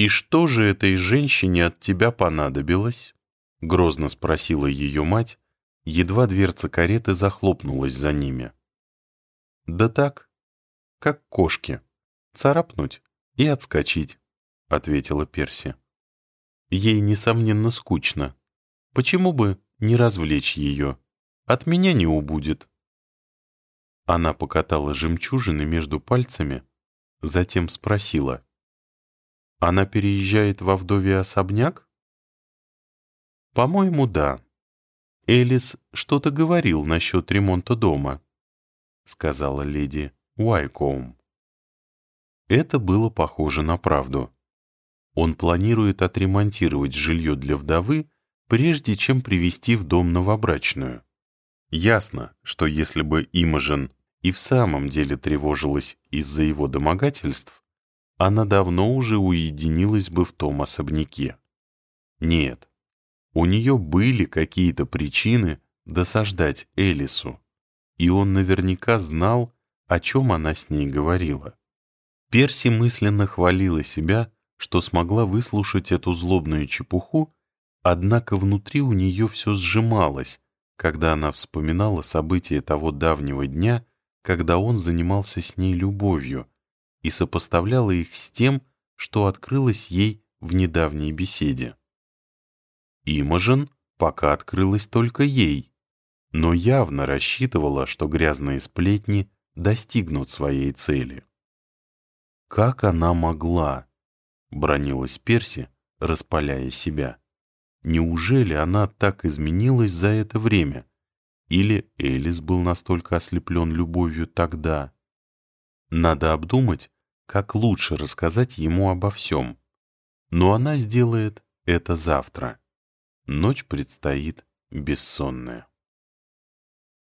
«И что же этой женщине от тебя понадобилось?» — грозно спросила ее мать, едва дверца кареты захлопнулась за ними. «Да так, как кошки, царапнуть и отскочить», — ответила Перси. «Ей, несомненно, скучно. Почему бы не развлечь ее? От меня не убудет». Она покатала жемчужины между пальцами, затем спросила. «Она переезжает во вдове особняк?» «По-моему, да. Элис что-то говорил насчет ремонта дома», — сказала леди Уайкоум. Это было похоже на правду. Он планирует отремонтировать жилье для вдовы, прежде чем привести в дом новобрачную. Ясно, что если бы Имажен и в самом деле тревожилась из-за его домогательств, она давно уже уединилась бы в том особняке. Нет, у нее были какие-то причины досаждать Элису, и он наверняка знал, о чем она с ней говорила. Перси мысленно хвалила себя, что смогла выслушать эту злобную чепуху, однако внутри у нее все сжималось, когда она вспоминала события того давнего дня, когда он занимался с ней любовью, и сопоставляла их с тем, что открылось ей в недавней беседе. Имажен пока открылась только ей, но явно рассчитывала, что грязные сплетни достигнут своей цели. «Как она могла?» — бронилась Перси, распаляя себя. «Неужели она так изменилась за это время? Или Элис был настолько ослеплен любовью тогда? Надо обдумать, как лучше рассказать ему обо всем. Но она сделает это завтра. Ночь предстоит бессонная.